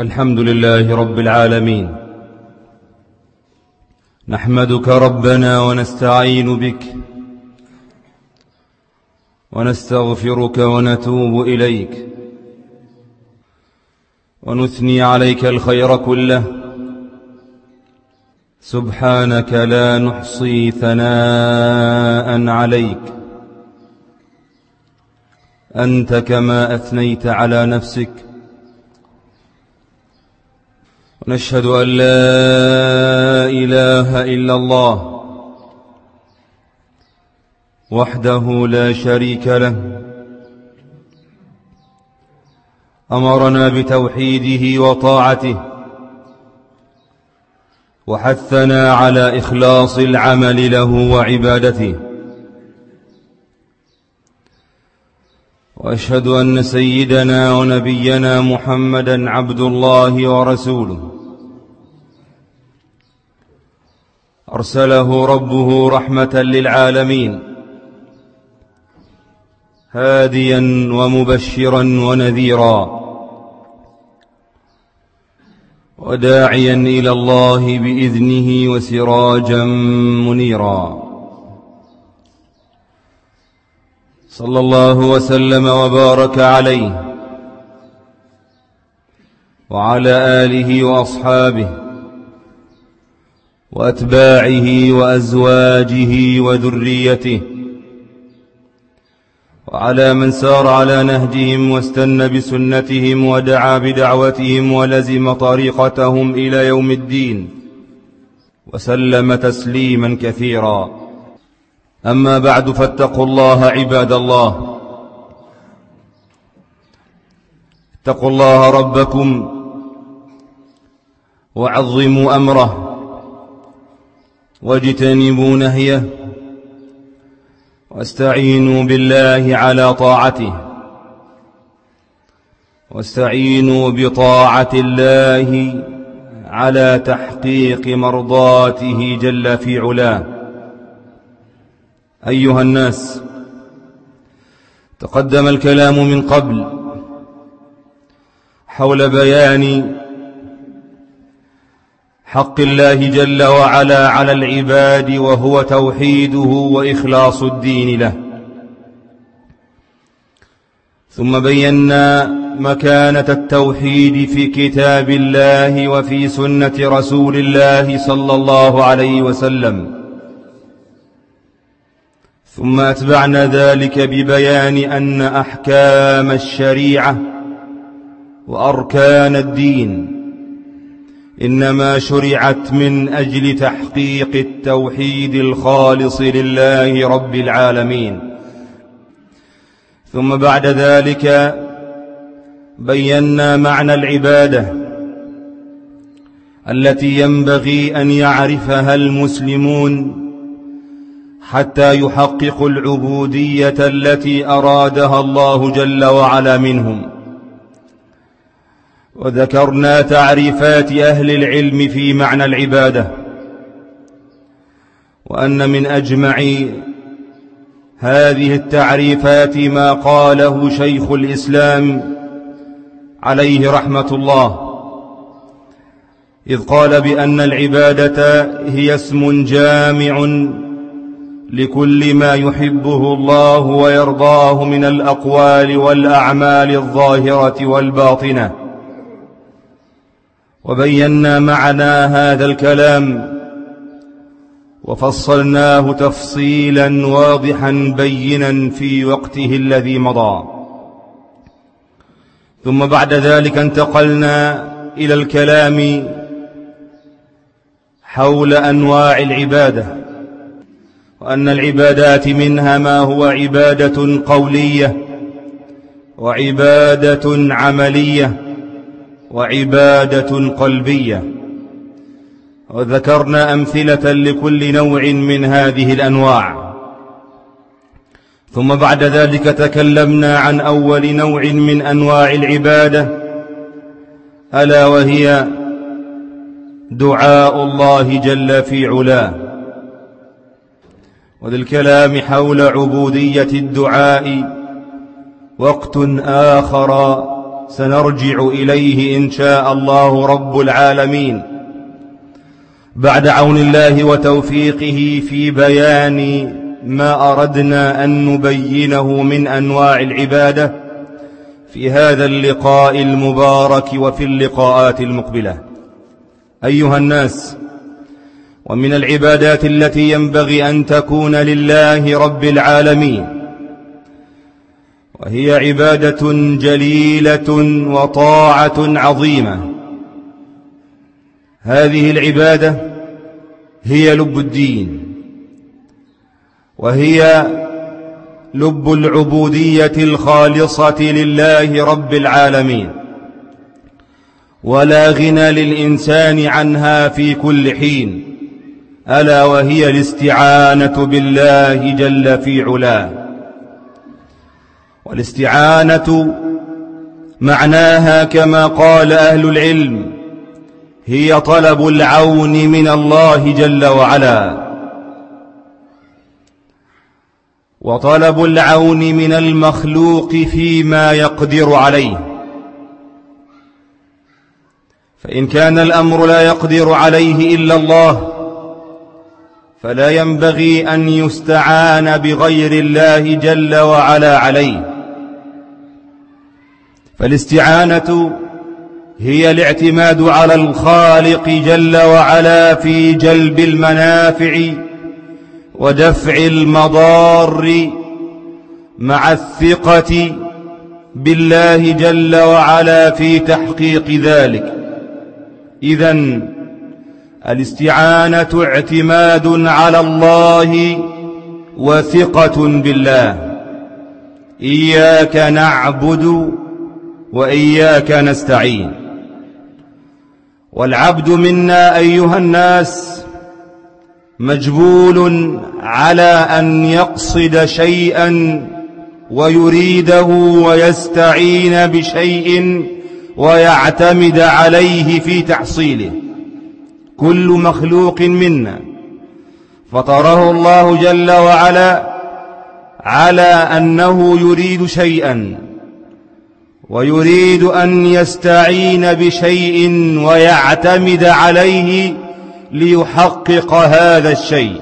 الحمد لله رب العالمين. نحمدك ربنا ونستعين بك ونستغفرك ونتوب إليك. ونثني عليك الخير كله. سبحانك لا نحصي ثناء عليك. أنت كما أثنيت على نفسك ونشهد أن لا إله إلا الله وحده لا شريك له. أمرنا بتوحيده وطاعته وحثنا على إخلاص العمل له وعبادته. وأشهد أن سيدنا ونبينا محمدا عبد الله ورسوله. أرسله ربه رحمة للعالمين. هاديا ومبشرا ونذيرا. وداعيا إلى الله بإذنه وسراجا منيرا. صلى الله وسلم وبارك عليه وعلى آله وأصحابه وأتباعه وأزواجه وذريته. وعلى من سار على نهجهم واستنى بسنتهم ودعا بدعوتهم ولزم طريقتهم إلى يوم الدين. وسلم تسليما كثيرا. أما بعد فاتقوا الله عباد الله. اتقوا الله ربكم. وعظموا أمره. واجتنبوا نهيه واستعينوا بالله على طاعته واستعينوا بطاعة الله على تحقيق مرضاته جل في علاه. أيها الناس تقدم الكلام من قبل حول بيان حق الله جل وعلا على العباد وهو توحيده وإخلاص الدين له. ثم بينا مكانة التوحيد في كتاب الله وفي سنة رسول الله صلى الله عليه وسلم. ثم أتبعنا ذلك ببيان أن أحكام الشريعة وأركان الدين إنما شرعت من أجل تحقيق التوحيد الخالص لله رب العالمين. ثم بعد ذلك بينا معنى العبادة التي ينبغي أن يعرفها المسلمون حتى يحققوا العبودية التي أرادها الله جل وعلا منهم. وذكرنا تعريفات أهل العلم في معنى العبادة وأن من أجمع هذه التعريفات ما قاله شيخ الإسلام عليه رحمة الله إذ قال بأن العبادة هي اسم جامع لكل ما يحبه الله ويرضاه من الأقوال والأعمال الظاهرة والباطنة. وبينا معنى هذا الكلام وفصلناه تفصيلا واضحا بينا في وقته الذي مضى. ثم بعد ذلك انتقلنا إلى الكلام حول أنواع العبادة وأن العبادات منها ما هو عبادة قولية وعبادة عملية. وعبادة قلبية وذكرنا أمثلة لكل نوع من هذه الأنواع. ثم بعد ذلك تكلمنا عن أول نوع من أنواع العبادة ألا وهي دعاء الله جل في علاه. وللكلام حول عبودية الدعاء وقت آخر سنرجع إليه إن شاء الله رب العالمين. بعد عون الله وتوفيقه في بيان ما أردنا أن نبينه من أنواع العبادة في هذا اللقاء المبارك وفي اللقاءات المقبلة. أيها الناس ومن العبادات التي ينبغي أن تكون لله رب العالمين. وهي عبادة جليلة وطاعة عظيمة. هذه العبادة هي لب الدين وهي لب العبودية الخالصة لله رب العالمين. ولا غنى للإنسان عنها في كل حين ألا وهي الاستعانة بالله جل في علاه. والاستعانة معناها كما قال أهل العلم هي طلب العون من الله جل وعلا. وطلب العون من المخلوق فيما يقدر عليه. فإن كان الأمر لا يقدر عليه إلا الله فلا ينبغي أن يستعان بغير الله جل وعلا عليه. فالاستعانة هي الاعتماد على الخالق جل وعلا في جلب المنافع ودفع المضار مع الثقة بالله جل وعلا في تحقيق ذلك. إذا الاستعانة اعتماد على الله وثقة بالله. إياك نعبد وإياك نستعين. والعبد منا أيها الناس مجبول على أن يقصد شيئا ويريده ويستعين بشيء ويعتمد عليه في تحصيله. كل مخلوق منا. فطره الله جل وعلا على أنه يريد شيئا ويريد أن يستعين بشيء ويعتمد عليه ليحقق هذا الشيء.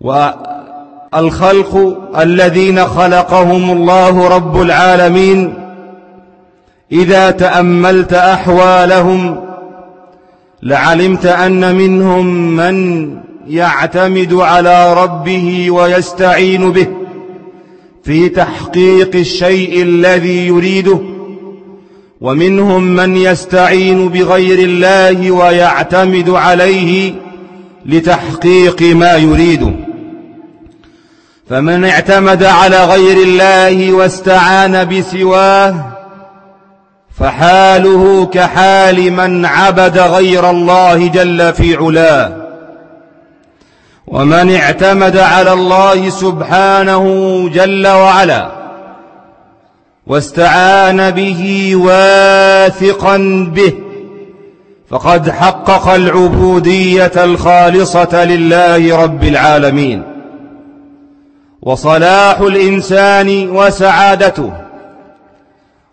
والخلق الذين خلقهم الله رب العالمين إذا تأملت أحوالهم لعلمت أن منهم من يعتمد على ربه ويستعين به. في تحقيق الشيء الذي يريده ومنهم من يستعين بغير الله ويعتمد عليه لتحقيق ما يريده. فمن اعتمد على غير الله واستعان بسواه فحاله كحال من عبد غير الله جل في علاه. ومن اعتمد على الله سبحانه جل وعلا واستعان به واثقا به فقد حقق العبودية الخالصة لله رب العالمين. وصلاح الإنسان وسعادته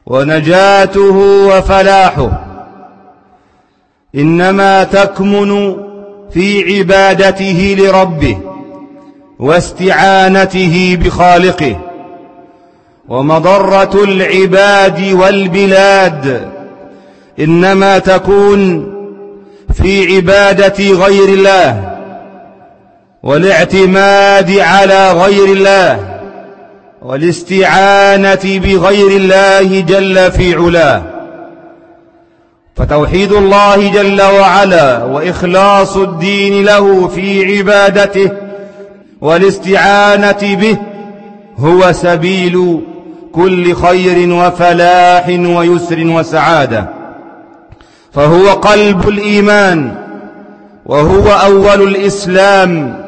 ونجاته وفلاحه إنما تكمن في عبادته لربه واستعانته بخالقه ومضرة العباد والبلاد إنما تكون في عبادة غير الله والاعتماد على غير الله والاستعانة بغير الله جل في علاه فتوحيد الله جل وعلا وإخلاص الدين له في عبادته والاستعانة به هو سبيل كل خير وفلاح ويسر وسعادة. فهو قلب الإيمان وهو أول الإسلام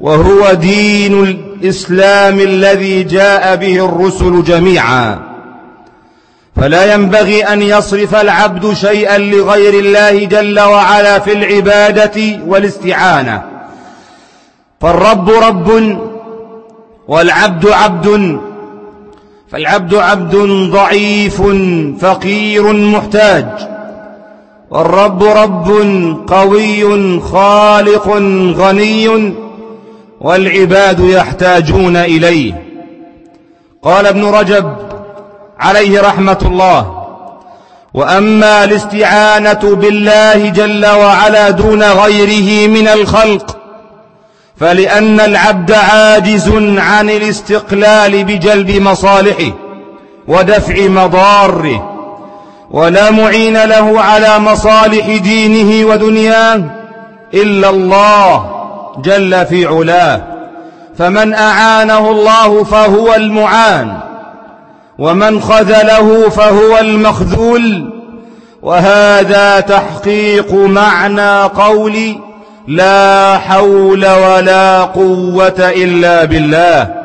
وهو دين الإسلام الذي جاء به الرسل جميعاً. فلا ينبغي أن يصرف العبد شيئا لغير الله جل وعلا في العبادة والاستعانة. فالرب رب والعبد عبد فالعبد عبد ضعيف فقير محتاج. والرب رب قوي خالق غني والعباد يحتاجون إليه. قال ابن رجب عليه رحمة الله. وأما الاستعانة بالله جل وعلا دون غيره من الخلق فلأن العبد عاجز عن الاستقلال بجلب مصالحه ودفع مضاره ولا معين له على مصالح دينه ودنياه إلا الله جل في علاه. فمن أعانه الله فهو المعان. ومن خذله فهو المخذول. وهذا تحقيق معنى قول لا حول ولا قوة إلا بالله.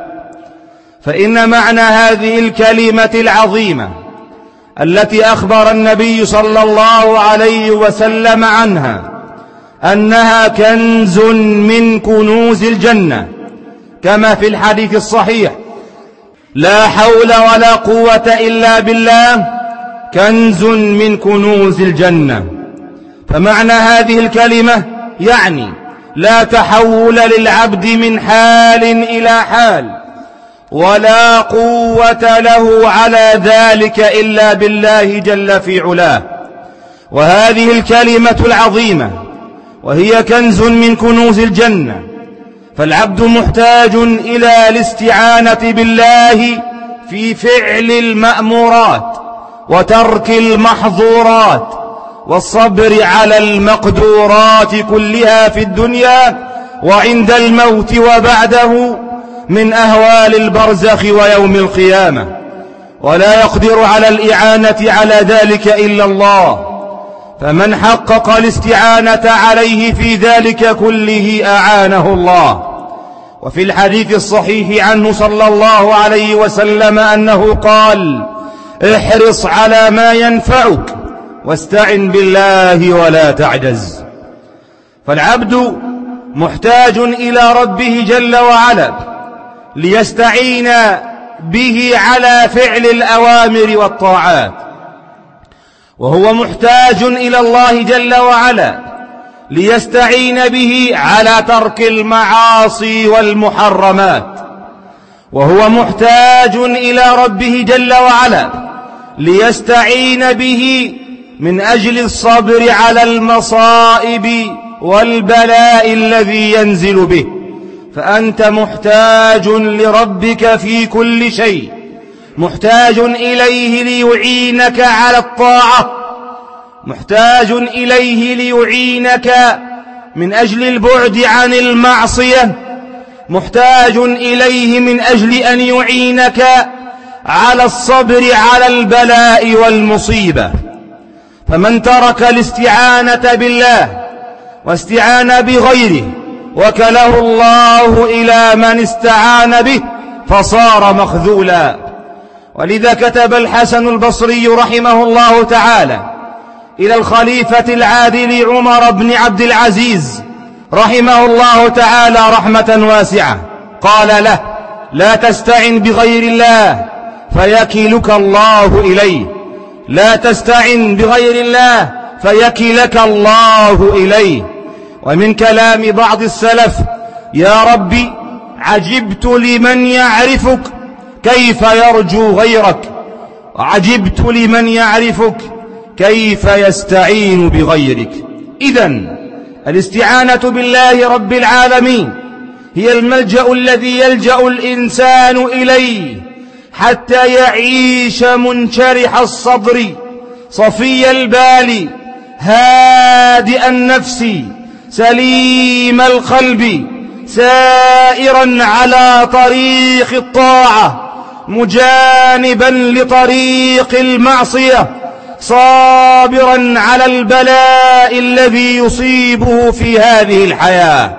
فإن معنى هذه الكلمة العظيمة التي أخبر النبي صلى الله عليه وسلم عنها أنها كنز من كنوز الجنة كما في الحديث الصحيح لا حول ولا قوة إلا بالله كنز من كنوز الجنة. فمعنى هذه الكلمة يعني لا تحول للعبد من حال إلى حال ولا قوة له على ذلك إلا بالله جل في علاه. وهذه الكلمة العظيمة وهي كنز من كنوز الجنة. فالعبد محتاج إلى الاستعانة بالله في فعل المأمورات وترك المحظورات والصبر على المقدورات كلها في الدنيا وعند الموت وبعده من أهوال البرزخ ويوم القيامة. ولا يقدر على الإعانة على ذلك إلا الله. فمن حقق الاستعانة عليه في ذلك كله أعانه الله. وفي الحديث الصحيح عنه صلى الله عليه وسلم أنه قال احرص على ما ينفعك واستعن بالله ولا تعجز. فالعبد محتاج إلى ربه جل وعلا ليستعين به على فعل الأوامر والطاعات. وهو محتاج إلى الله جل وعلا ليستعين به على ترك المعاصي والمحرمات. وهو محتاج إلى ربه جل وعلا ليستعين به من أجل الصبر على المصائب والبلاء الذي ينزل به. فأنت محتاج لربك في كل شيء. محتاج إليه ليعينك على الطاعة. محتاج إليه ليعينك من أجل البعد عن المعصية. محتاج إليه من أجل أن يعينك على الصبر على البلاء والمصيبة. فمن ترك الاستعانة بالله واستعان بغيره وكله الله إلى من استعان به فصار مخذولا. ولذا كتب الحسن البصري رحمه الله تعالى إلى الخليفة العادل عمر بن عبد العزيز رحمه الله تعالى رحمة واسعة. قال له لا تستعن بغير الله فيكلك الله إليه. لا تستعن بغير الله فيكلك الله إليه. ومن كلام بعض السلف يا ربي عجبت لمن يعرفك كيف يرجو غيرك؟ وعجبت لمن يعرفك. كيف يستعين بغيرك؟ إذا الاستعانة بالله رب العالمين هي الملجأ الذي يلجأ الإنسان إليه حتى يعيش منشرح الصدر صفي البال هادئ النفس سليم القلب سائرا على طريق الطاعة. مجانبا لطريق المعصية صابرا على البلاء الذي يصيبه في هذه الحياة.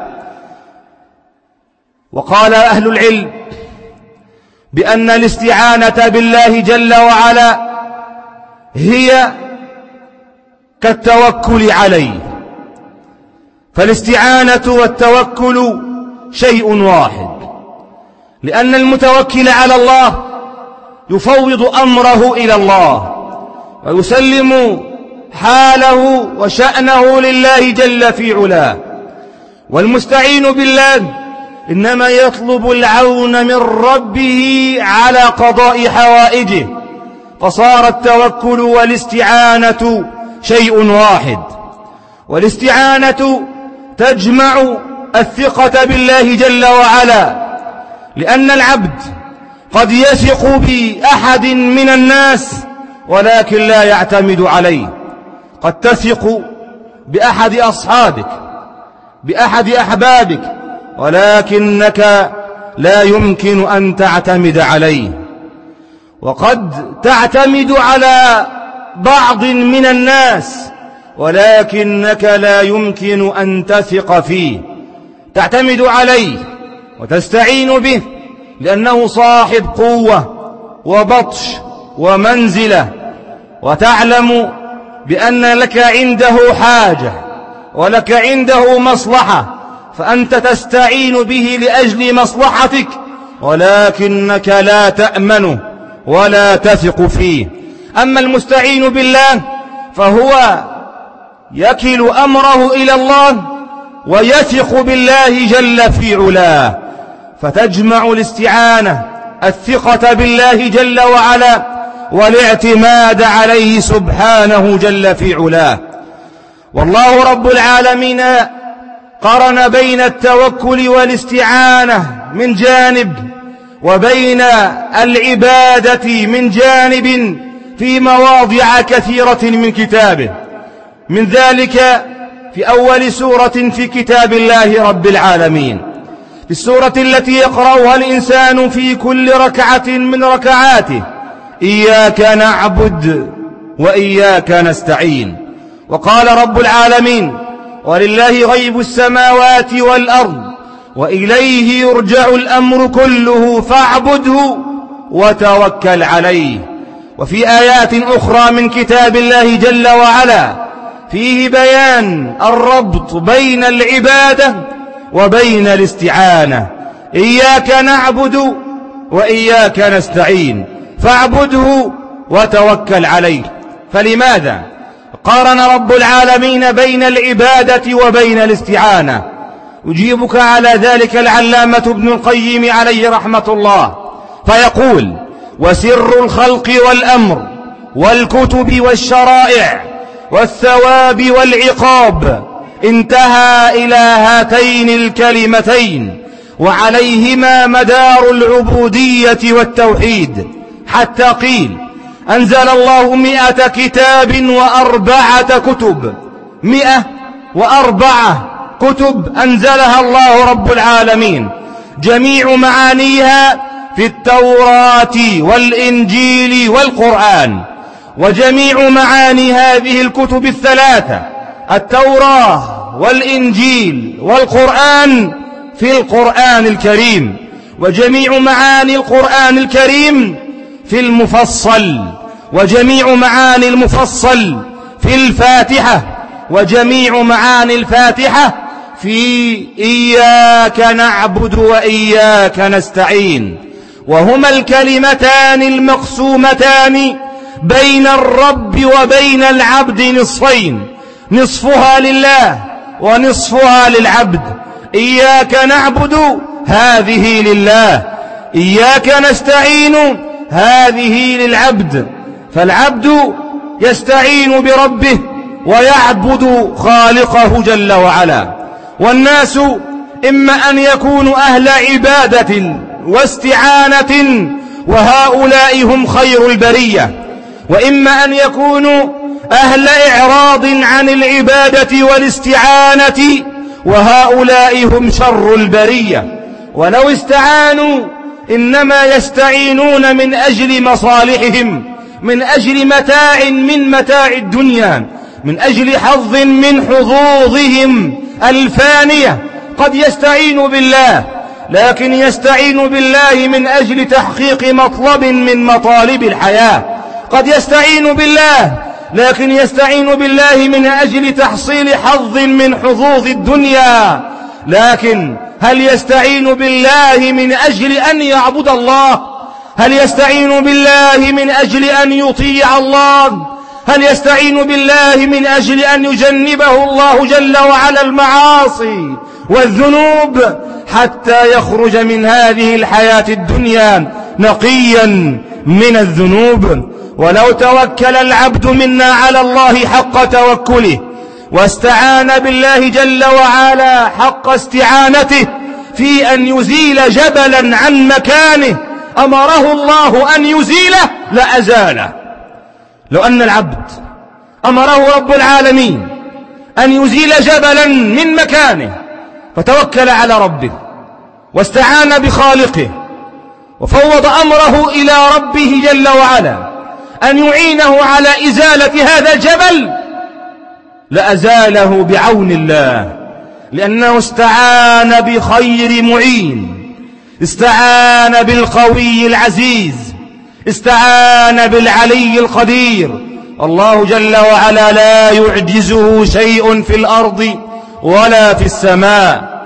وقال أهل العلم بأن الاستعانة بالله جل وعلا هي كالتوكل عليه. فالاستعانة والتوكل شيء واحد. لأن المتوكل على الله يفوض أمره إلى الله ويسلم حاله وشأنه لله جل في علاه والمستعين بالله إنما يطلب العون من ربه على قضاء حوائجه فصار التوكل والاستعانة شيء واحد والاستعانة تجمع الثقة بالله جل وعلا لأن العبد قد يثق بأحد من الناس ولكن لا يعتمد عليه. قد تثق بأحد أصحابك بأحد أحبابك ولكنك لا يمكن أن تعتمد عليه. وقد تعتمد على بعض من الناس ولكنك لا يمكن أن تثق فيه. تعتمد عليه. وتستعين به لأنه صاحب قوة وبطش ومنزلة وتعلم بأن لك عنده حاجة ولك عنده مصلحة فأنت تستعين به لأجل مصلحتك ولكنك لا تأمنه ولا تثق فيه. أما المستعين بالله فهو يكل أمره إلى الله ويثق بالله جل في علاه. فتجمع الاستعانة الثقة بالله جل وعلا والاعتماد عليه سبحانه جل في علاه. والله رب العالمين قرن بين التوكل والاستعانة من جانب وبين العبادة من جانب في مواضع كثيرة من كتابه. من ذلك في أول سورة في كتاب الله رب العالمين. في السورة التي يقرأها الإنسان في كل ركعة من ركعاته. إياك نعبد وإياك نستعين. وقال رب العالمين ولله غيب السماوات والأرض وإليه يرجع الأمر كله فاعبده وتوكل عليه. وفي آيات أخرى من كتاب الله جل وعلا فيه بيان الربط بين العبادة وبين الاستعانة. إياك نعبد وإياك نستعين. فاعبده وتوكل عليه. فلماذا؟ قارن رب العالمين بين العبادة وبين الاستعانة. يجيبك على ذلك العلامة ابن القيم عليه رحمة الله. فيقول وسر الخلق والأمر والكتب والشرائع والثواب والعقاب انتهى إلى هاتين الكلمتين وعليهما مدار العبودية والتوحيد. حتى قيل أنزل الله مئة كتاب وأربعة كتب. مئة وأربعة كتب أنزلها الله رب العالمين. جميع معانيها في التوراة والإنجيل والقرآن. وجميع معاني هذه الكتب الثلاثة. التوراة والإنجيل والقرآن في القرآن الكريم وجميع معاني القرآن الكريم في المفصل وجميع معاني المفصل في الفاتحة وجميع معاني الفاتحة في إياك نعبد وإياك نستعين. وهما الكلمتان المقسومتان بين الرب وبين العبد نصفين. نصفها لله ونصفها للعبد. إياك نعبد هذه لله. إياك نستعين هذه للعبد. فالعبد يستعين بربه ويعبد خالقه جل وعلا. والناس إما أن يكونوا أهل عبادة واستعانة وهؤلاء هم خير البرية. وإما أن يكونوا أهل إعراض عن العبادة والاستعانة وهؤلاء هم شر البرية. ولو استعانوا إنما يستعينون من أجل مصالحهم من أجل متاع من متاع الدنيا من أجل حظ من حظوظهم الفانية. قد يستعين بالله لكن يستعين بالله من أجل تحقيق مطلب من مطالب الحياة. قد يستعين بالله لكن يستعين بالله من أجل تحصيل حظ من حظوظ الدنيا. لكن هل يستعين بالله من أجل أن يعبد الله؟ هل يستعين بالله من أجل أن يطيع الله؟ هل يستعين بالله من أجل أن يجنبه الله جل وعلا المعاصي والذنوب حتى يخرج من هذه الحياة الدنيا نقيا من الذنوب؟ ولو توكل العبد منا على الله حق توكله واستعان بالله جل وعلا حق استعانته في أن يزيل جبلا عن مكانه أمره الله أن يزيله لأزاله لو أن العبد أمره رب العالمين أن يزيل جبلا من مكانه فتوكل على ربه واستعان بخالقه وفوض أمره إلى ربه جل وعلا. أن يعينه على إزالة هذا الجبل؟ لأزاله بعون الله لأنه استعان بخير معين استعان بالقوي العزيز استعان بالعلي القدير. الله جل وعلا لا يعجزه شيء في الأرض ولا في السماء.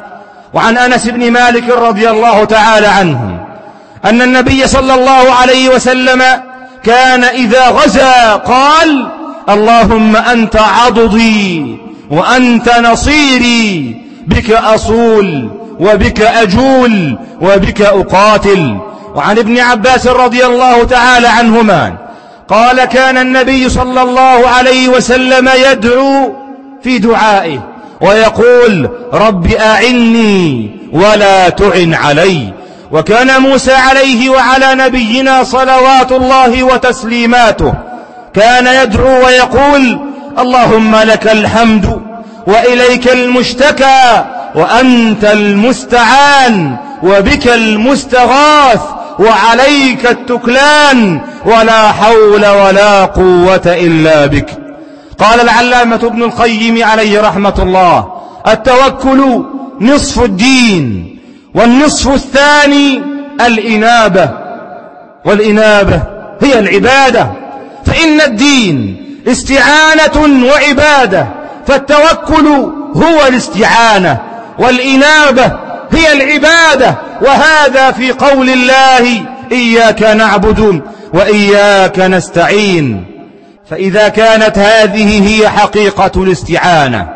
وعن أنس بن مالك رضي الله تعالى عنه أن النبي صلى الله عليه وسلم كان إذا غزا قال اللهم أنت عضدي وأنت نصيري بك أصول وبك أجول وبك أقاتل. وعن ابن عباس رضي الله تعالى عنهما قال كان النبي صلى الله عليه وسلم يدعو في دعائه ويقول رب أعني ولا تعن علي. وكان موسى عليه وعلى نبينا صلوات الله وتسليماته. كان يدعو ويقول اللهم لك الحمد وإليك المشتكى وأنت المستعان وبك المستغاث وعليك التكلان ولا حول ولا قوة إلا بك. قال العلامة ابن القيم عليه رحمة الله التوكل نصف الدين. والنصف الثاني الإنابة. والإنابة هي العبادة. فإن الدين استعانة وعبادة فالتوكل هو الاستعانة. والإنابة هي العبادة. وهذا في قول الله إياك نعبد وإياك نستعين. فإذا كانت هذه هي حقيقة الاستعانة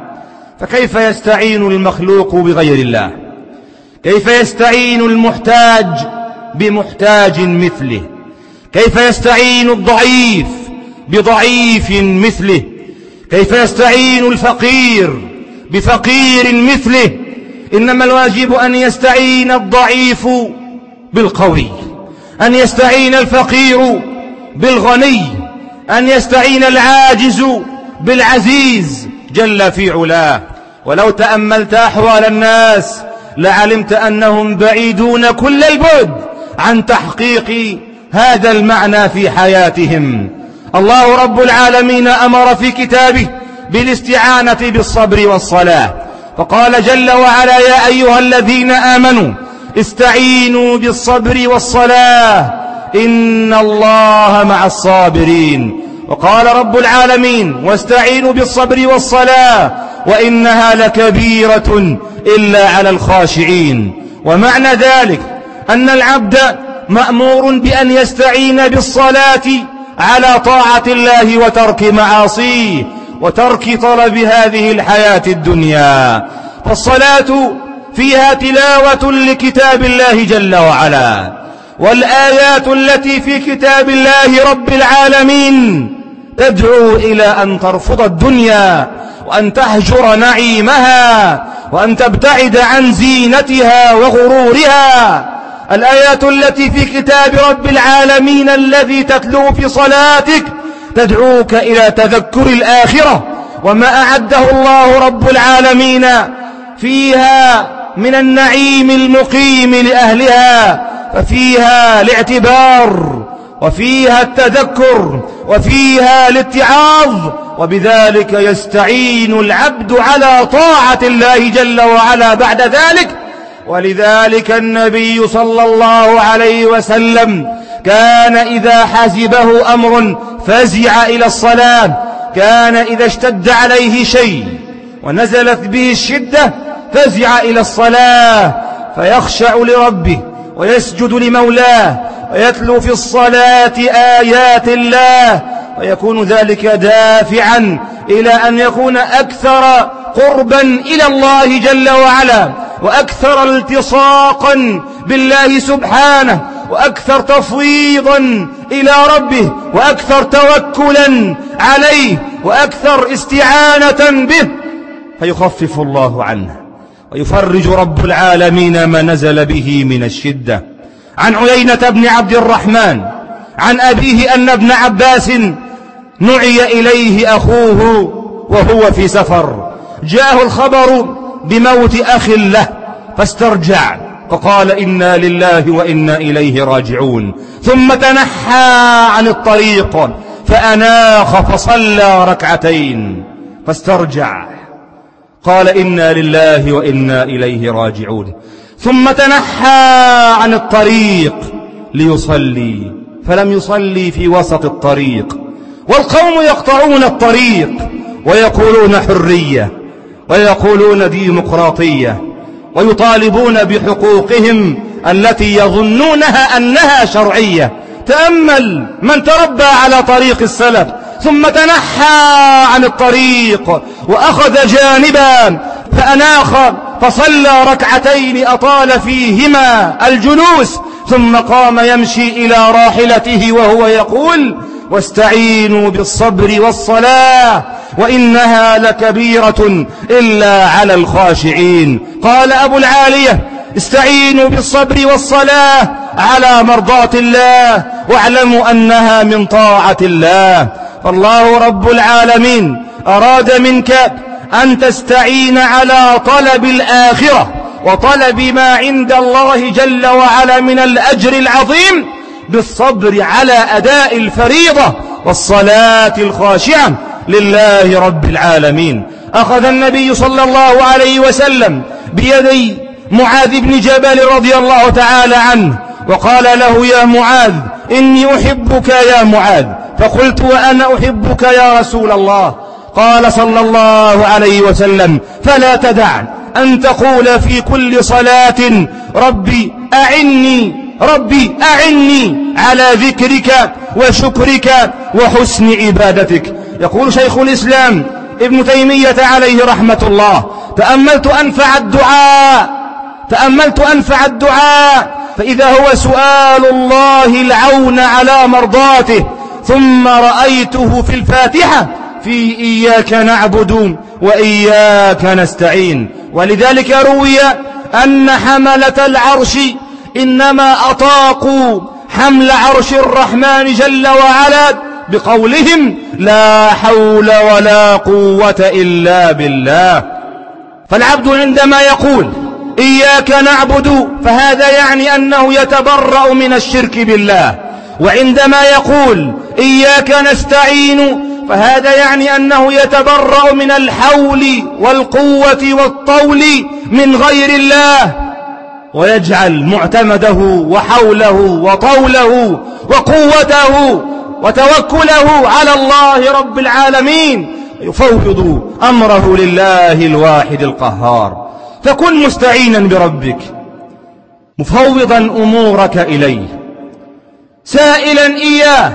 فكيف يستعين المخلوق بغير الله؟ كيف يستعين المحتاج بمحتاج مثله؟ كيف يستعين الضعيف بضعيف مثله؟ كيف يستعين الفقير بفقير مثله؟ إنما الواجب أن يستعين الضعيف بالقوي أن يستعين الفقير بالغني أن يستعين العاجز بالعزيز جل في علاه. ولو تأملت أحوال الناس لعلمت أنهم بعيدون كل البعد عن تحقيق هذا المعنى في حياتهم. الله رب العالمين أمر في كتابه بالاستعانة بالصبر والصلاة. فقال جل وعلا يا أيها الذين آمنوا استعينوا بالصبر والصلاة. إن الله مع الصابرين. وقال رب العالمين واستعينوا بالصبر والصلاة. وإنها لكبيرة إلا على الخاشعين. ومعنى ذلك أن العبد مأمور بأن يستعين بالصلاة على طاعة الله وترك معاصيه وترك طلب هذه الحياة الدنيا. فالصلاة فيها تلاوة لكتاب الله جل وعلا والآيات التي في كتاب الله رب العالمين تدعو إلى أن ترفض الدنيا وأن تهجر نعيمها وأن تبتعد عن زينتها وغرورها. الآيات التي في كتاب رب العالمين الذي تتلو في صلاتك تدعوك إلى تذكر الآخرة وما أعده الله رب العالمين فيها من النعيم المقيم لأهلها ففيها الاعتبار وفيها التذكر وفيها الاتعاظ وبذلك يستعين العبد على طاعة الله جل وعلا بعد ذلك. ولذلك النبي صلى الله عليه وسلم كان إذا حزبه أمر فزع إلى الصلاة كان إذا اشتد عليه شيء ونزلت به الشدة فزع إلى الصلاة فيخشع لربه ويسجد لمولاه ويتلو في الصلاة آيات الله ويكون ذلك دافعا إلى أن يكون أكثر قربا إلى الله جل وعلا وأكثر التصاقا بالله سبحانه وأكثر تفويضا إلى ربه وأكثر توكلا عليه وأكثر استعانة به. فيخفف الله عنه ويفرج رب العالمين ما نزل به من الشدة. عن عيينة بن عبد الرحمن عن أبيه أن ابن عباس نعي إليه أخوه وهو في سفر. جاءه الخبر بموت أخ له فاسترجع فقال إنا لله وإنا إليه راجعون. ثم تنحى عن الطريق فأناخ فصلى ركعتين فاسترجع قال إنا لله وإنا إليه راجعون. ثم تنحى عن الطريق ليصلي فلم يصلي في وسط الطريق. والقوم يقطعون الطريق ويقولون حرية ويقولون ديمقراطية ويطالبون بحقوقهم التي يظنونها أنها شرعية. تأمل من تربى على طريق السلف ثم تنحى عن الطريق وأخذ جانبا فأناخ فصلى ركعتين أطال فيهما الجلوس ثم قام يمشي إلى راحلته وهو يقول واستعينوا بالصبر والصلاة وإنها لكبيرة إلا على الخاشعين. قال أبو العالية استعينوا بالصبر والصلاة على مرضاة الله واعلموا أنها من طاعة الله. فالله رب العالمين أراد منك أن تستعين على طلب الآخرة وطلب ما عند الله جل وعلا من الأجر العظيم بالصبر على أداء الفريضة والصلاة الخاشعة لله رب العالمين. أخذ النبي صلى الله عليه وسلم بيدي معاذ بن جبل رضي الله تعالى عنه وقال له يا معاذ إني أحبك يا معاذ. فقلت وأنا أحبك يا رسول الله. قال صلى الله عليه وسلم فلا تدع أن تقول في كل صلاة ربي أعني ربي أعني على ذكرك وشكرك وحسن عبادتك. يقول شيخ الإسلام ابن تيمية عليه رحمة الله تأملت أنفع الدعاء تأملت أنفع الدعاء فإذا هو سؤال الله العون على مرضاته ثم رأيته في الفاتحة في إياك نعبد وإياك نستعين. ولذلك روي أن حملة العرش إنما أطاقوا حمل عرش الرحمن جل وعلا بقولهم لا حول ولا قوة إلا بالله. فالعبد عندما يقول إياك نعبد فهذا يعني أنه يتبرأ من الشرك بالله. وعندما يقول إياك نستعين فهذا يعني أنه يتبرأ من الحول والقوة والطول من غير الله ويجعل معتمده وحوله وطوله وقوته وتوكله على الله رب العالمين يفوض أمره لله الواحد القهار. فكن مستعينا بربك مفوضا أمورك إليه سائلا إياه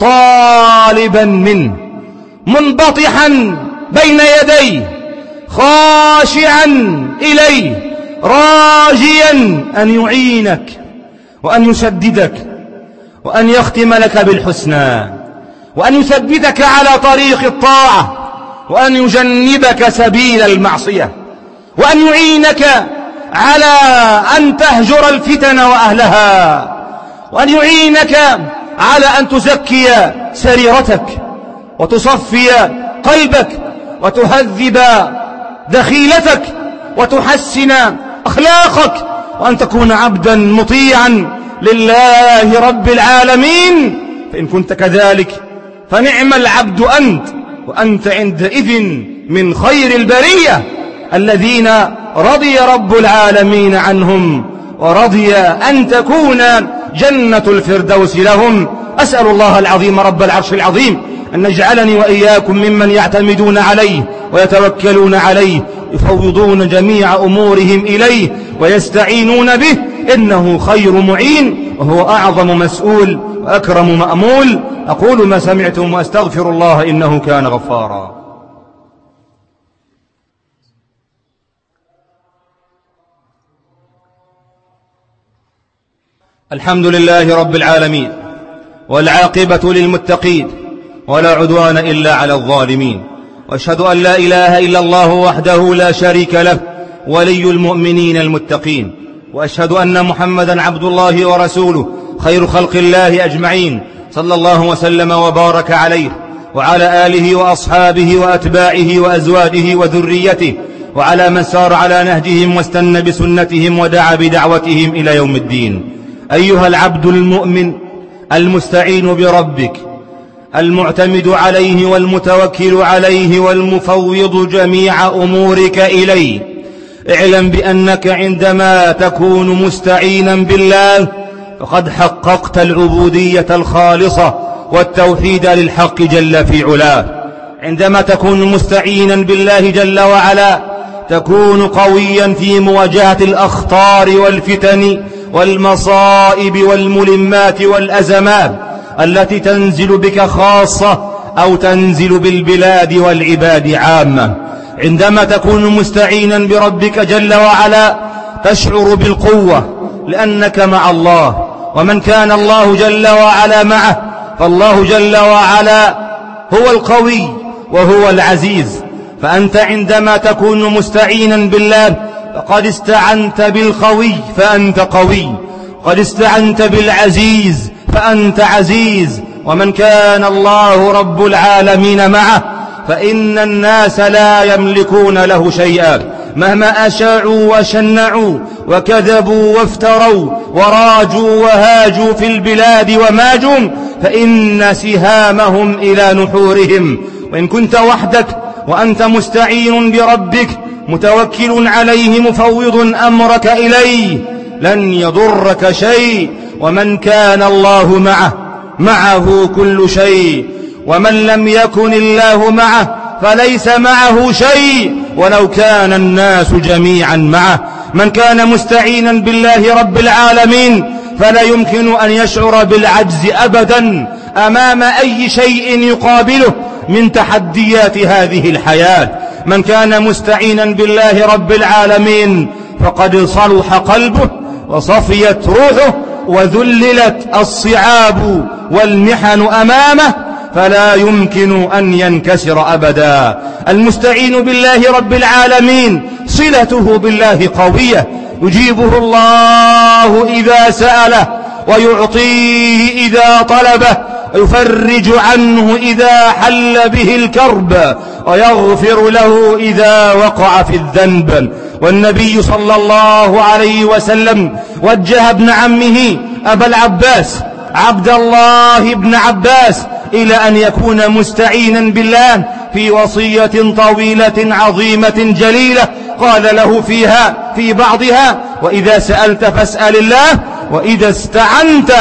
طالبا منه منبطحا بين يديه خاشعا إليه راجيا أن يعينك وأن يسددك وأن يختم لك بالحسنى وأن يثبتك على طريق الطاعة وأن يجنبك سبيل المعصية وأن يعينك على أن تهجر الفتن وأهلها وأن يعينك على أن تزكي سريرتك وتصفي قلبك وتهذب دخيلتك وتحسن أخلاقك وأن تكون عبدا مطيعا لله رب العالمين. فإن كنت كذلك فنعم العبد أنت وأنت عندئذ من خير البرية. الذين رضي رب العالمين عنهم ورضي أن تكون جنة الفردوس لهم. أسأل الله العظيم رب العرش العظيم أن نجعلني وإياكم ممن يعتمدون عليه ويتوكلون عليه يفوضون جميع أمورهم إليه ويستعينون به. إنه خير معين وهو أعظم مسؤول وأكرم مأمول. أقول ما سمعتم وأستغفر الله إنه كان غفارا. الحمد لله رب العالمين والعاقبة للمتقين ولا عدوان إلا على الظالمين. وأشهد أن لا إله إلا الله وحده لا شريك له ولي المؤمنين المتقين. وأشهد أن محمدا عبد الله ورسوله خير خلق الله أجمعين. صلى الله وسلم وبارك عليه وعلى آله وأصحابه وأتباعه وأزواجه وذريته وعلى من سار على نهجهم واستنى بسنتهم ودعا بدعوتهم إلى يوم الدين. أيها العبد المؤمن المستعين بربك المعتمد عليه والمتوكل عليه والمفوض جميع أمورك إليه. اعلم بأنك عندما تكون مستعينا بالله فقد حققت العبودية الخالصة والتوحيد للحق جل في علاه. عندما تكون مستعينا بالله جل وعلا تكون قويا في مواجهة الأخطار والفتن والمصائب والملمات والأزمات التي تنزل بك خاصة أو تنزل بالبلاد والعباد عامة. عندما تكون مستعينا بربك جل وعلا تشعر بالقوة لأنك مع الله. ومن كان الله جل وعلا معه فالله جل وعلا هو القوي وهو العزيز. فأنت عندما تكون مستعينا بالله فقد استعنت بالقوي فأنت قوي. قد استعنت بالعزيز فأنت عزيز. ومن كان الله رب العالمين معه فإن الناس لا يملكون له شيئا. مهما أشاعوا وشنعوا وكذبوا وافتروا وراجوا وهاجوا في البلاد وماجوا فإن سهامهم إلى نحورهم. وإن كنت وحدك وأنت مستعين بربك متوكل عليه مفوض أمرك إليه لن يضرك شيء ومن كان الله معه معه كل شيء ومن لم يكن الله معه فليس معه شيء ولو كان الناس جميعا معه. من كان مستعينا بالله رب العالمين فلا يمكن أن يشعر بالعجز أبدا أمام أي شيء يقابله من تحديات هذه الحياة. من كان مستعينا بالله رب العالمين فقد صلح قلبه وصفيت روحه وذللت الصعاب والمحن أمامه فلا يمكن أن ينكسر أبدا. المستعين بالله رب العالمين صلته بالله قوية. يجيبه الله إذا سأله ويعطيه إذا طلبه. ويفرج عنه إذا حل به الكرب ويغفر له إذا وقع في الذنب. والنبي صلى الله عليه وسلم وجه ابن عمه أبا العباس عبد الله بن عباس إلى أن يكون مستعينا بالله في وصية طويلة عظيمة جليلة قال له فيها في بعضها وإذا سألت فاسأل الله وإذا استعنت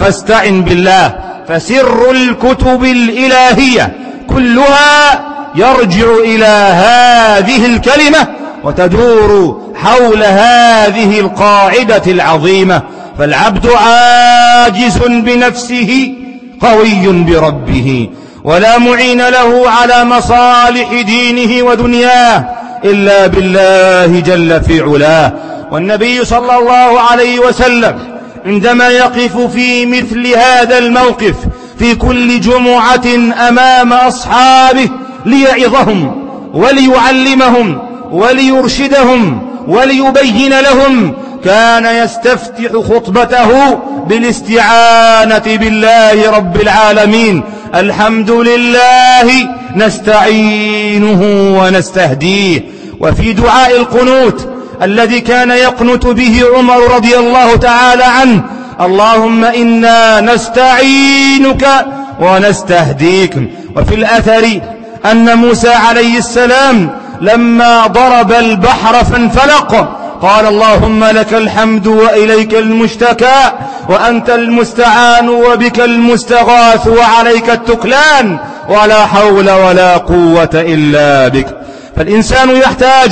فاستعن بالله. فسر الكتب الإلهية كلها يرجع إلى هذه الكلمة وتدور حول هذه القاعدة العظيمة. فالعبد عاجز بنفسه قوي بربه ولا معين له على مصالح دينه ودنياه إلا بالله جل في علاه. والنبي صلى الله عليه وسلم عندما يقف في مثل هذا الموقف في كل جمعة أمام أصحابه ليعظهم وليعلمهم وليرشدهم وليبين لهم كان يستفتح خطبته بالاستعانة بالله رب العالمين. الحمد لله نستعينه ونستهديه. وفي دعاء القنوت الذي كان يقنت به عمر رضي الله تعالى عنه اللهم إنا نستعينك ونستهديك. وفي الأثر أن موسى عليه السلام لما ضرب البحر فانفلق قال اللهم لك الحمد وإليك المشتكى وأنت المستعان وبك المستغاث وعليك التكلان ولا حول ولا قوة إلا بك. فالإنسان يحتاج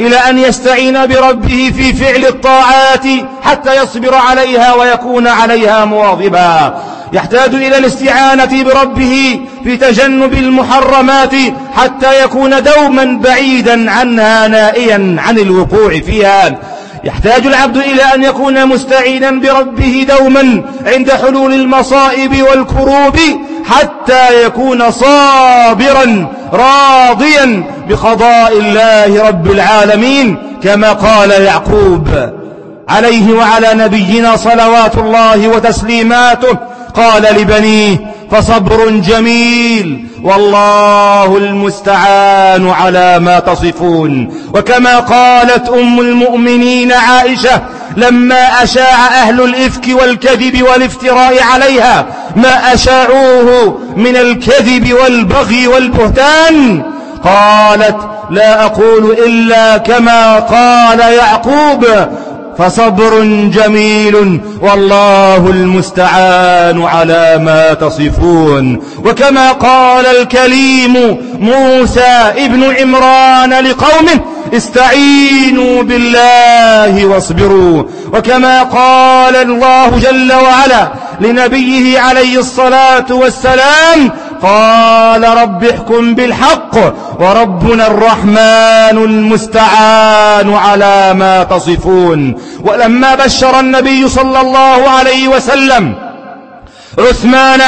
إلى أن يستعين بربه في فعل الطاعات حتى يصبر عليها ويكون عليها مواظبا. يحتاج إلى الاستعانة بربه في تجنب المحرمات حتى يكون دوما بعيدا عنها نائيا عن الوقوع فيها. يحتاج العبد إلى أن يكون مستعينا بربه دوما عند حلول المصائب والكروب حتى يكون صابرا راضيا بقضاء الله رب العالمين كما قال يعقوب عليه وعلى نبينا صلوات الله وتسليماته قال لبنيه فصبر جميل والله المستعان على ما تصفون. وكما قالت أم المؤمنين عائشة لما أشاع أهل الإفك والكذب والافتراء عليها ما أشاعوه من الكذب والبغي والبهتان قالت لا أقول إلا كما قال يعقوب فصبر جميل والله المستعان على ما تصفون. وكما قال الكليم موسى ابن عمران لقومه استعينوا بالله واصبروا. وكما قال الله جل وعلا لنبيه عليه الصلاة والسلام قال رب احكم بالحق وربنا الرحمن المستعان على ما تصفون. ولما بشر النبي صلى الله عليه وسلم عثمان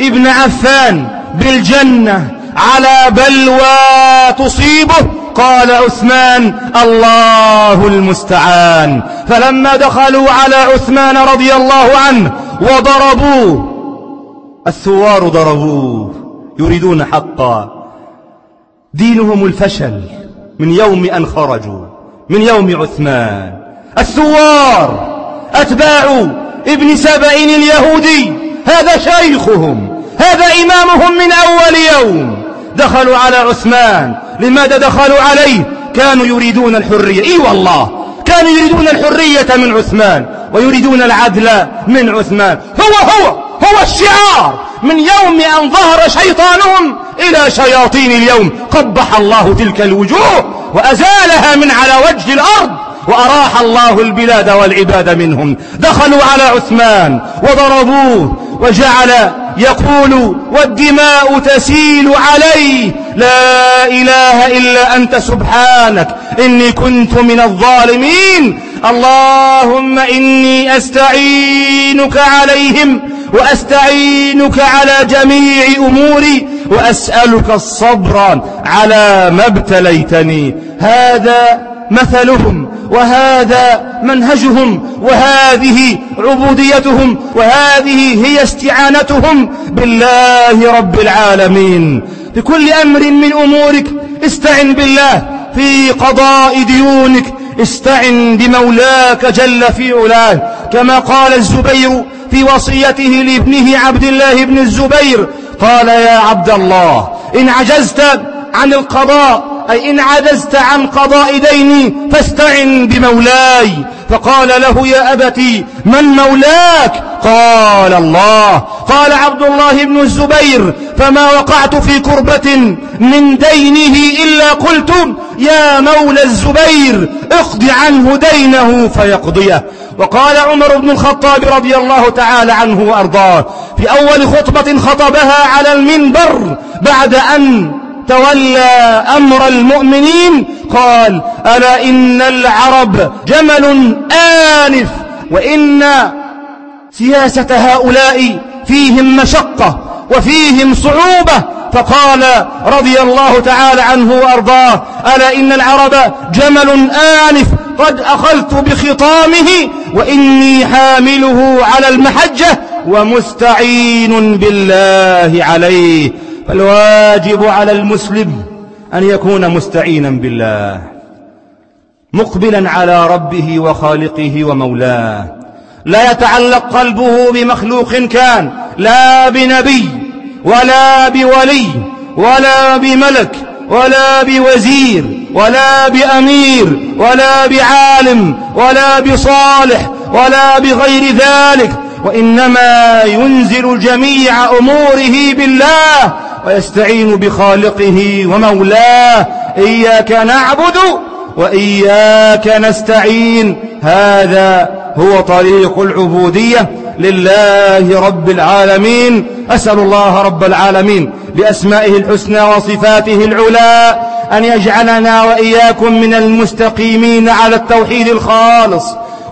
ابن عفان بالجنة على بلوى تصيبه قال عثمان الله المستعان. فلما دخلوا على عثمان رضي الله عنه وضربوه الثوار ضربوه. يريدون حقا. دينهم الفشل. من يوم أن خرجوا. من يوم عثمان. الثوار! أتباع ابن سبأ اليهودي. هذا شيخهم. هذا إمامهم من أول يوم. دخلوا على عثمان. لماذا دخلوا عليه؟ كانوا يريدون الحرية. إي والله! كانوا يريدون الحرية من عثمان. ويريدون العدل من عثمان. هو هو! هو الشعار من يوم أن ظهر شيطانهم إلى شياطين اليوم. قبح الله تلك الوجوه وأزالها من على وجه الأرض وأراح الله البلاد والعباد منهم. دخلوا على عثمان وضربوه وجعل يقول والدماء تسيل عليه. لا إله إلا أنت سبحانك. إني كنت من الظالمين. اللهم إني أستعينك عليهم. وأستعينك على جميع أموري وأسألك الصبر على ما ابتليتني. هذا مثلهم وهذا منهجهم وهذه عبوديتهم وهذه هي استعانتهم بالله رب العالمين. في كل أمر من أمورك استعن بالله. في قضاء ديونك استعن بمولاك جل في علاه. كما قال الزبير في وصيته لابنه عبد الله بن الزبير قال يا عبد الله إن عجزت عن القضاء أي إن عجزت عن قضاء ديني فاستعن بمولاي. فقال له يا أبتي من مولاك؟ قال الله. قال عبد الله بن الزبير فما وقعت في كربة من دينه إلا قلت يا مولى الزبير اقض عنه دينه فيقضيه. وقال عمر بن الخطاب رضي الله تعالى عنه وأرضاه في أول خطبة خطبها على المنبر بعد أن تولى أمر المؤمنين قال ألا إن العرب جمل آنف وإن سياسة هؤلاء فيهم مشقة وفيهم صعوبة فقال رضي الله تعالى عنه وأرضاه ألا إن العرب جمل آنف قد أخذت بخطامه وإني حامله على المحجة ومستعين بالله عليه فالواجب على المسلم أن يكون مستعينا بالله مقبلا على ربه وخالقه ومولاه لا يتعلق قلبه بمخلوق كان لا بنبي ولا بولي ولا بملك ولا بوزير ولا بأمير ولا بعالم ولا بصالح ولا بغير ذلك. وإنما ينزل جميع أموره بالله ويستعين بخالقه ومولاه. إياك نعبد وإياك نستعين. هذا هو طريق العبودية. لله رب العالمين. أسأل الله رب العالمين بأسمائه الحسنى وصفاته العلى أن يجعلنا وإياكم من المستقيمين على التوحيد الخالص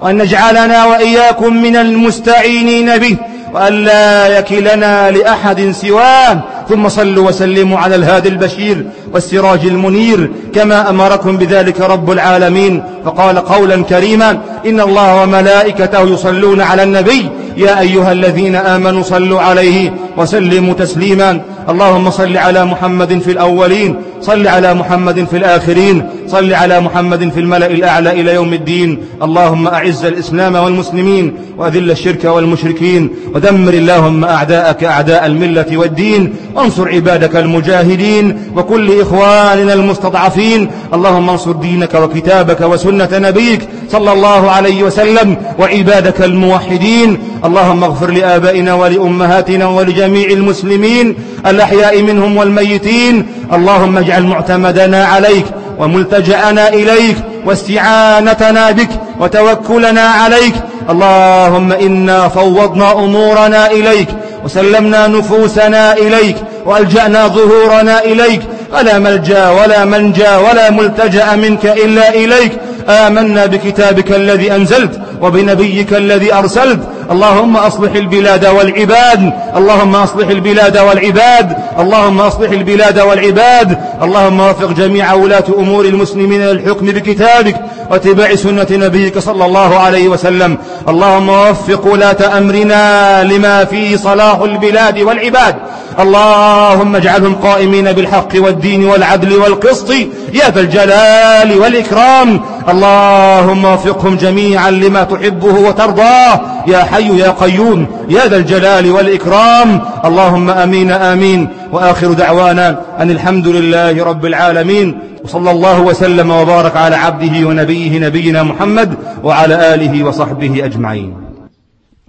وأن يجعلنا وإياكم من المستعينين به وأن لا يكلنا لأحد سواه. ثم صلوا وسلموا على الهادي البشير والسراج المنير كما أمركم بذلك رب العالمين. فقال قولا كريما إن الله وملائكته يصلون على النبي يا أيها الذين آمنوا صلوا عليه وسلموا تسليما. اللهم صل على محمد في الأولين صل على محمد في الآخرين صل على محمد في الملأ الأعلى إلى يوم الدين. اللهم أعز الإسلام والمسلمين وأذل الشرك والمشركين ودمر اللهم أعداءك أعداء الملة والدين. وانصر عبادك المجاهدين وكل إخواننا المستضعفين. اللهم انصر دينك وكتابك وسنة نبيك صلى الله عليه وسلم وعبادك الموحدين. اللهم اغفر لآبائنا ولأمهاتنا ولجميع المسلمين. الأحياء منهم والميتين. اللهم اجعل معتمدنا عليك وملتجأنا إليك واستعانتنا بك وتوكلنا عليك. اللهم إنا فوضنا أمورنا إليك وسلمنا نفوسنا إليك وألجأنا ظهورنا إليك. فلا ملجأ ولا منجأ ولا ملتجأ منك إلا إليك. آمنا بكتابك الذي أنزلت وبنبيك الذي أرسلت اللهم أصلح البلاد والعباد. اللهم أصلح البلاد والعباد. اللهم أصلح البلاد والعباد. اللهم وفق جميع ولاة أمور المسلمين للحكم بكتابك واتباع سنة نبيك صلى الله عليه وسلم. اللهم وفق ولاة أمرنا لما فيه صلاح البلاد والعباد. اللهم اجعلهم قائمين بالحق والدين والعدل والقسط. يا ذا الجلال والإكرام. اللهم وفقهم جميعا لما تحبه وترضاه. يا حي يا قيوم يا ذا الجلال والإكرام. اللهم أمين آمين. وآخر دعوانا أن الحمد لله رب العالمين. وصلى الله وسلم وبارك على عبده ونبيه نبينا محمد وعلى آله وصحبه أجمعين.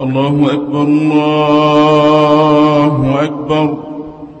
الله أكبر الله أكبر.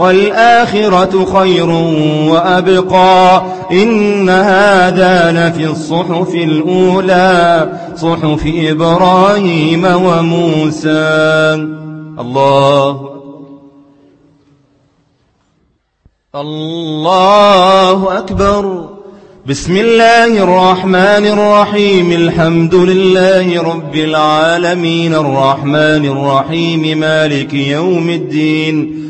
والآخرة خير وأبقى إن هذا لفي الصحف الأولى صحف إبراهيم وموسى. الله الله أكبر. بسم الله الرحمن الرحيم. الحمد لله رب العالمين. الرحمن الرحيم. مالك يوم الدين.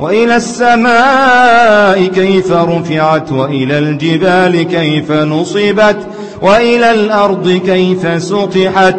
وإلى السماء كيف رفعت وإلى الجبال كيف نصبت وإلى الأرض كيف سطحت